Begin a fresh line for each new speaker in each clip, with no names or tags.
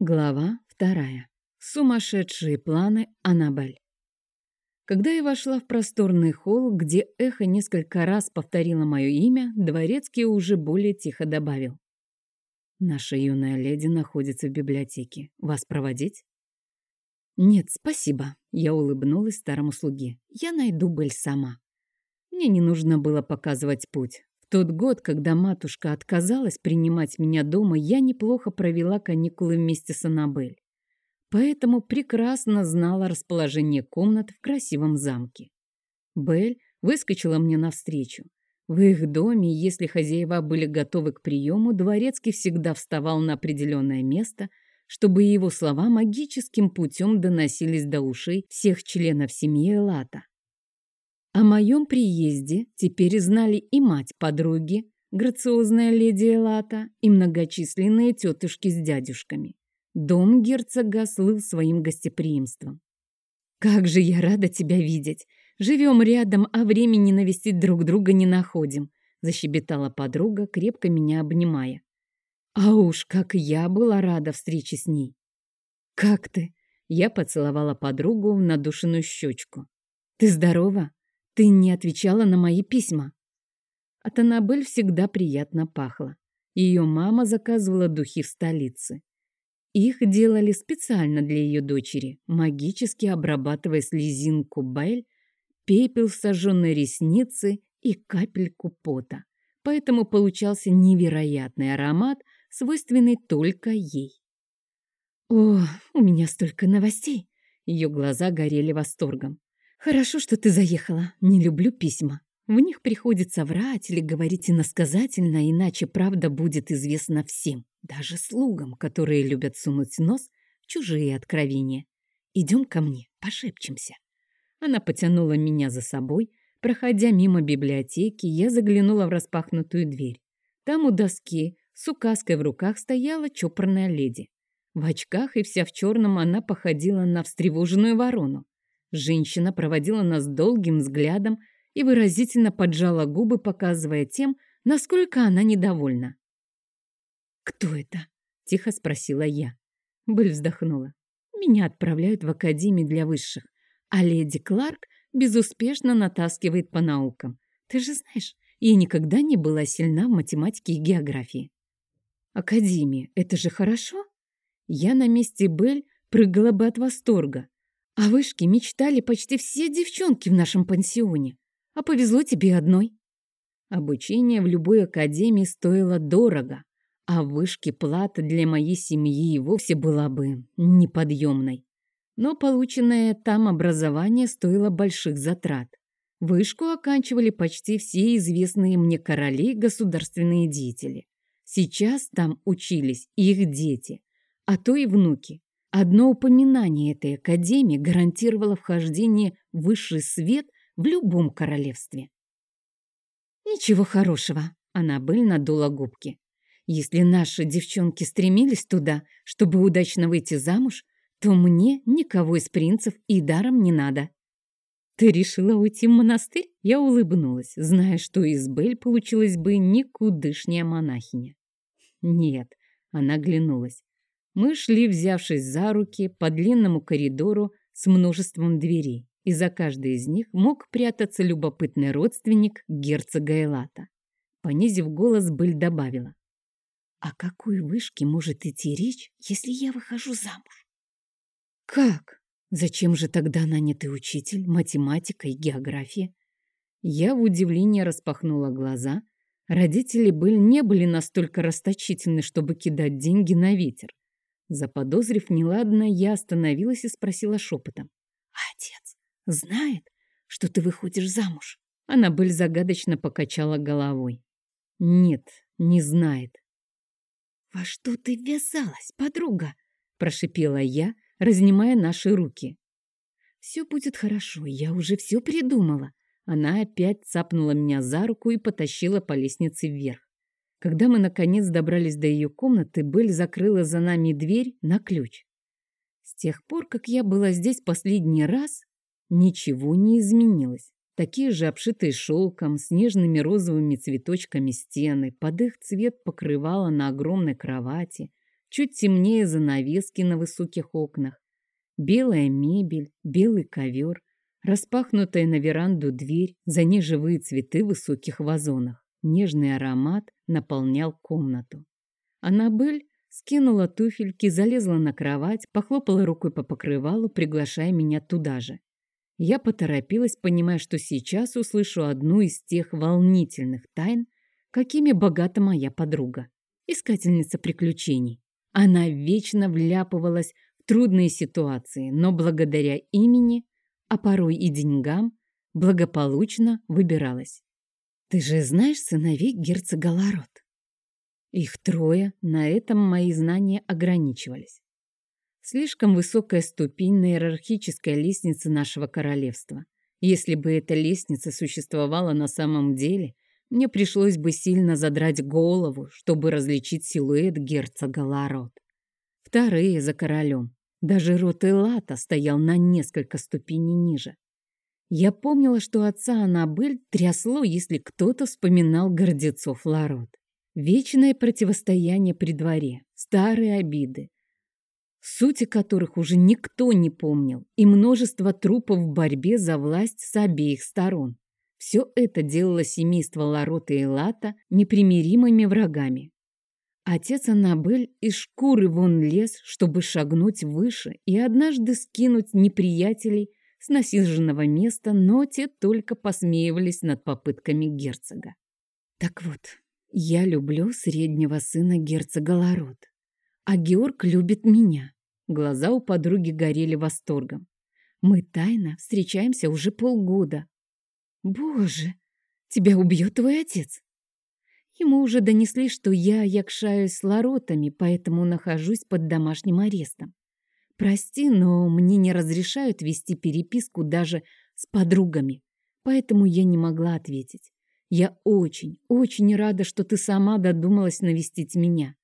Глава вторая. Сумасшедшие планы Аннабель. Когда я вошла в просторный холл, где эхо несколько раз повторило мое имя, Дворецкий уже более тихо добавил. «Наша юная леди находится в библиотеке. Вас проводить?» «Нет, спасибо», — я улыбнулась старому слуге. «Я найду Бель сама». Мне не нужно было показывать путь тот год, когда матушка отказалась принимать меня дома, я неплохо провела каникулы вместе с Аннабель. Поэтому прекрасно знала расположение комнат в красивом замке. Бель выскочила мне навстречу. В их доме, если хозяева были готовы к приему, дворецкий всегда вставал на определенное место, чтобы его слова магическим путем доносились до ушей всех членов семьи Элата. О моем приезде теперь знали и мать подруги, грациозная леди Элата, и многочисленные тетушки с дядюшками. Дом герцога слыл своим гостеприимством. «Как же я рада тебя видеть! Живем рядом, а времени навестить друг друга не находим», защебетала подруга, крепко меня обнимая. А уж как я была рада встрече с ней. «Как ты?» Я поцеловала подругу в надушенную щечку. «Ты здорова?» Ты не отвечала на мои письма. От Аннабель всегда приятно пахло. Ее мама заказывала духи в столице. Их делали специально для ее дочери, магически обрабатывая слезинку Бель, пепел сожженной ресницы и капельку пота. Поэтому получался невероятный аромат, свойственный только ей. «О, у меня столько новостей!» Ее глаза горели восторгом. «Хорошо, что ты заехала. Не люблю письма. В них приходится врать или говорить иносказательно, иначе правда будет известна всем, даже слугам, которые любят сунуть нос в чужие откровения. Идем ко мне, пошепчемся». Она потянула меня за собой. Проходя мимо библиотеки, я заглянула в распахнутую дверь. Там у доски с указкой в руках стояла чопорная леди. В очках и вся в черном она походила на встревоженную ворону. Женщина проводила нас долгим взглядом и выразительно поджала губы, показывая тем, насколько она недовольна. «Кто это?» — тихо спросила я. Быль вздохнула. «Меня отправляют в академию для высших, а леди Кларк безуспешно натаскивает по наукам. Ты же знаешь, я никогда не была сильна в математике и географии». «Академия — это же хорошо?» Я на месте Бель прыгала бы от восторга. О вышке мечтали почти все девчонки в нашем пансионе. А повезло тебе одной. Обучение в любой академии стоило дорого, а вышки плата для моей семьи и вовсе была бы неподъемной. Но полученное там образование стоило больших затрат. Вышку оканчивали почти все известные мне короли государственные деятели. Сейчас там учились их дети, а то и внуки. Одно упоминание этой академии гарантировало вхождение в высший свет в любом королевстве. «Ничего хорошего», — Аннабель надула губки. «Если наши девчонки стремились туда, чтобы удачно выйти замуж, то мне никого из принцев и даром не надо». «Ты решила уйти в монастырь?» Я улыбнулась, зная, что из Бель получилась бы никудышняя монахиня. «Нет», — она глянулась. Мы шли, взявшись за руки, по длинному коридору с множеством дверей, и за каждой из них мог прятаться любопытный родственник герцога Элата. Понизив голос, Быль добавила. «О какой вышке может идти речь, если я выхожу замуж?» «Как? Зачем же тогда нанятый учитель, математика и география?» Я в удивлении распахнула глаза. Родители Быль не были настолько расточительны, чтобы кидать деньги на ветер. Заподозрив неладно, я остановилась и спросила шепотом. «Отец знает, что ты выходишь замуж?» Аннабель загадочно покачала головой. «Нет, не знает». «Во что ты ввязалась, подруга?» прошипела я, разнимая наши руки. «Все будет хорошо, я уже все придумала». Она опять цапнула меня за руку и потащила по лестнице вверх. Когда мы, наконец, добрались до ее комнаты, Белль закрыла за нами дверь на ключ. С тех пор, как я была здесь последний раз, ничего не изменилось. Такие же обшитые шелком, с нежными розовыми цветочками стены, под их цвет покрывала на огромной кровати, чуть темнее занавески на высоких окнах, белая мебель, белый ковер, распахнутая на веранду дверь, за ней живые цветы в высоких вазонах. Нежный аромат наполнял комнату. Аннабель скинула туфельки, залезла на кровать, похлопала рукой по покрывалу, приглашая меня туда же. Я поторопилась, понимая, что сейчас услышу одну из тех волнительных тайн, какими богата моя подруга, искательница приключений. Она вечно вляпывалась в трудные ситуации, но благодаря имени, а порой и деньгам, благополучно выбиралась. Ты же знаешь сыновей герцога Ларот? Их трое, на этом мои знания ограничивались. Слишком высокая ступень на иерархической лестнице нашего королевства. Если бы эта лестница существовала на самом деле, мне пришлось бы сильно задрать голову, чтобы различить силуэт герцога Ларот. Вторые за королем. Даже рот Элата стоял на несколько ступеней ниже. Я помнила, что отца Аннабель трясло, если кто-то вспоминал гордецов Ларот. Вечное противостояние при дворе, старые обиды, сути которых уже никто не помнил, и множество трупов в борьбе за власть с обеих сторон. Все это делало семейство Ларота и Лата непримиримыми врагами. Отец Аннабель из шкуры вон лез, чтобы шагнуть выше и однажды скинуть неприятелей с насиженного места, но те только посмеивались над попытками герцога. Так вот, я люблю среднего сына герцога Ларот, а Георг любит меня. Глаза у подруги горели восторгом. Мы тайно встречаемся уже полгода, Боже, тебя убьет твой отец. Ему уже донесли, что я якшаюсь с ларотами, поэтому нахожусь под домашним арестом. Прости, но мне не разрешают вести переписку даже с подругами, поэтому я не могла ответить. Я очень, очень рада, что ты сама додумалась навестить меня.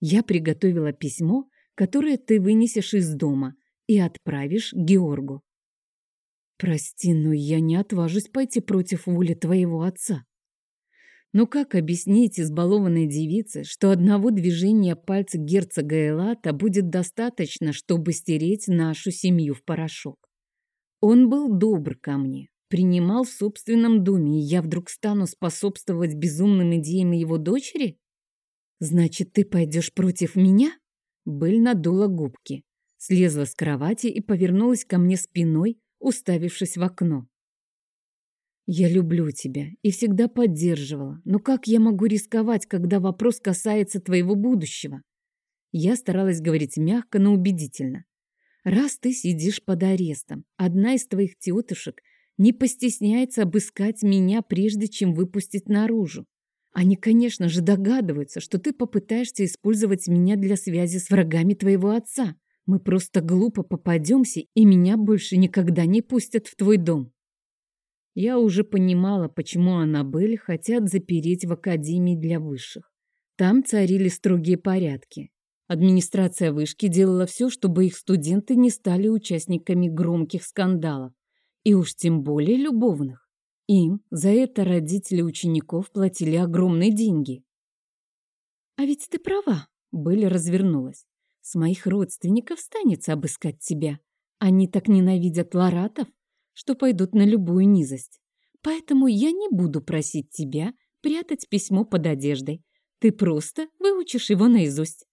Я приготовила письмо, которое ты вынесешь из дома и отправишь Георгу. Прости, но я не отважусь пойти против воли твоего отца. Но как объяснить избалованной девице, что одного движения пальца герцога Элата будет достаточно, чтобы стереть нашу семью в порошок? Он был добр ко мне, принимал в собственном доме, и я вдруг стану способствовать безумным идеям его дочери? Значит, ты пойдешь против меня? Быль надула губки, слезла с кровати и повернулась ко мне спиной, уставившись в окно. «Я люблю тебя и всегда поддерживала, но как я могу рисковать, когда вопрос касается твоего будущего?» Я старалась говорить мягко, но убедительно. «Раз ты сидишь под арестом, одна из твоих тетушек не постесняется обыскать меня, прежде чем выпустить наружу. Они, конечно же, догадываются, что ты попытаешься использовать меня для связи с врагами твоего отца. Мы просто глупо попадемся, и меня больше никогда не пустят в твой дом. Я уже понимала, почему Аннабель хотят запереть в Академии для высших. Там царили строгие порядки. Администрация вышки делала все, чтобы их студенты не стали участниками громких скандалов, и уж тем более любовных. Им за это родители учеников платили огромные деньги. «А ведь ты права», — Белли развернулась. С моих родственников станется обыскать тебя. Они так ненавидят ларатов, что пойдут на любую низость. Поэтому я не буду просить тебя прятать письмо под одеждой. Ты просто выучишь его наизусть.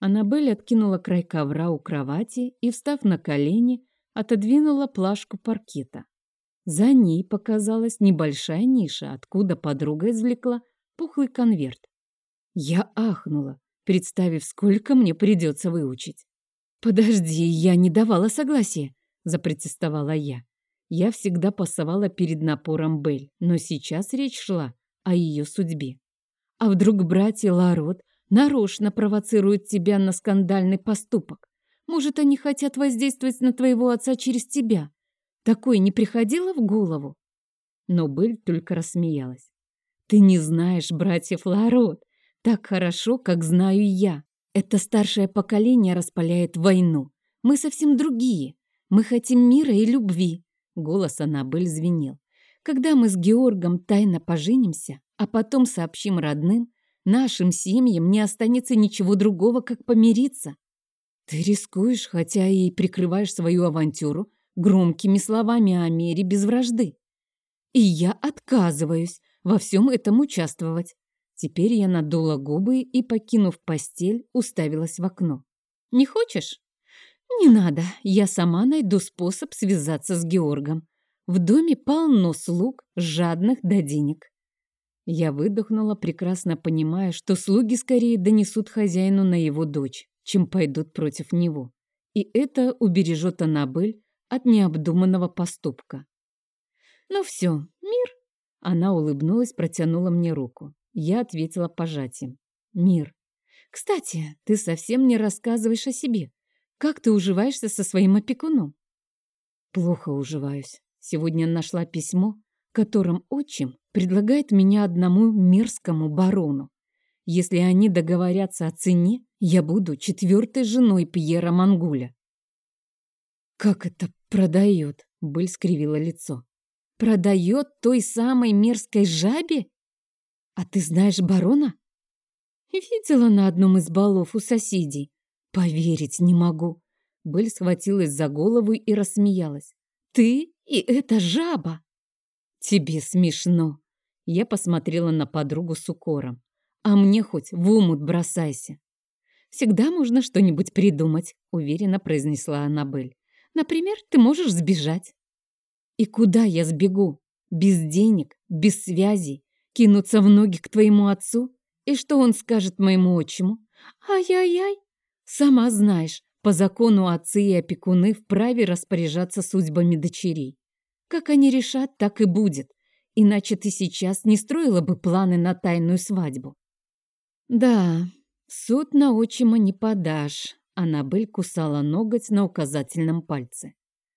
Аннабель откинула край ковра у кровати и, встав на колени, отодвинула плашку паркета. За ней показалась небольшая ниша, откуда подруга извлекла пухлый конверт. Я ахнула представив, сколько мне придется выучить. «Подожди, я не давала согласия», — запротестовала я. Я всегда пасовала перед напором Бель, но сейчас речь шла о ее судьбе. А вдруг братья Ларот нарочно провоцируют тебя на скандальный поступок? Может, они хотят воздействовать на твоего отца через тебя? Такое не приходило в голову? Но Бель только рассмеялась. Ты не знаешь братьев Ларот так хорошо, как знаю я. Это старшее поколение распаляет войну. Мы совсем другие. Мы хотим мира и любви. Голос Аннабель звенел. Когда мы с Георгом тайно поженимся, а потом сообщим родным, Нашим семьям не останется ничего другого, как помириться. Ты рискуешь, хотя и прикрываешь свою авантюру громкими словами о мире без вражды. И я отказываюсь во всем этом участвовать. Теперь я надула губы и, покинув постель, уставилась в окно. «Не хочешь?» «Не надо, я сама найду способ связаться с Георгом. В доме полно слуг, жадных до денег». Я выдохнула, прекрасно понимая, что слуги скорее донесут хозяину на его дочь, чем пойдут против него. И это убережет Аннабель от необдуманного поступка. «Ну все, мир!» Она улыбнулась, протянула мне руку. Я ответила пожатием. «Мир. Кстати, ты совсем не рассказываешь о себе. Как ты уживаешься со своим опекуном?» «Плохо уживаюсь. Сегодня нашла письмо, которым отчим предлагает меня одному мерзкому барону. Если они договорятся о цене, я буду четвертой женой Пьера Мангуля». «Как это продает?» — Быль скривила лицо. «Продает той самой мерзкой жабе?» «А ты знаешь барона?» «Видела на одном из балов у соседей. Поверить не могу». Бель схватилась за голову и рассмеялась. «Ты и эта жаба!» «Тебе смешно!» Я посмотрела на подругу с укором. «А мне хоть в умут бросайся!» «Всегда можно что-нибудь придумать», — уверенно произнесла Аннабель. «Например, ты можешь сбежать». «И куда я сбегу? Без денег, без связей, кинуться в ноги к твоему отцу? И что он скажет моему отчиму? Ай-яй-яй! Сама знаешь, по закону отцы и опекуны вправе распоряжаться судьбами дочерей. Как они решат, так и будет. Иначе ты сейчас не строила бы планы на тайную свадьбу. Да, суд на отчима не подашь. Аннабель кусала ноготь на указательном пальце.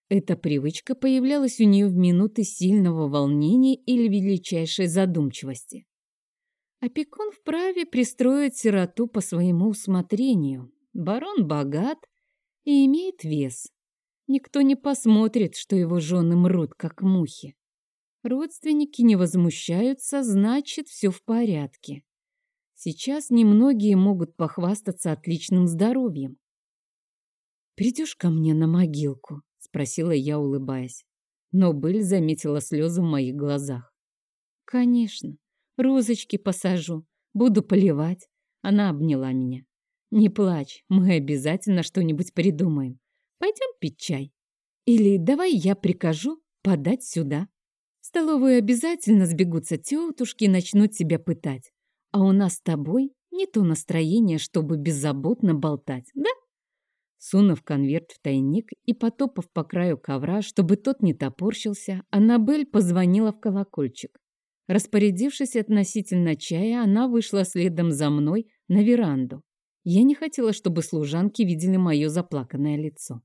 Эта привычка появлялась у нее в минуты сильного волнения или величайшей задумчивости. Опекун вправе пристроить сироту по своему усмотрению. Барон богат и имеет вес. Никто не посмотрит, что его жены мрут, как мухи. Родственники не возмущаются, значит, все в порядке. Сейчас немногие могут похвастаться отличным здоровьем. «Придешь ко мне на могилку?» — спросила я, улыбаясь. Но Быль заметила слезы в моих глазах. «Конечно. Розочки посажу. Буду поливать». Она обняла меня. «Не плачь, мы обязательно что-нибудь придумаем. Пойдем пить чай. Или давай я прикажу подать сюда. В столовую обязательно сбегутся тетушки и начнут тебя пытать. А у нас с тобой не то настроение, чтобы беззаботно болтать, да? Сунув конверт в тайник и потопав по краю ковра, чтобы тот не топорщился, Аннабель позвонила в колокольчик. Распорядившись относительно чая, она вышла следом за мной на веранду. Я не хотела, чтобы служанки видели мое заплаканное лицо.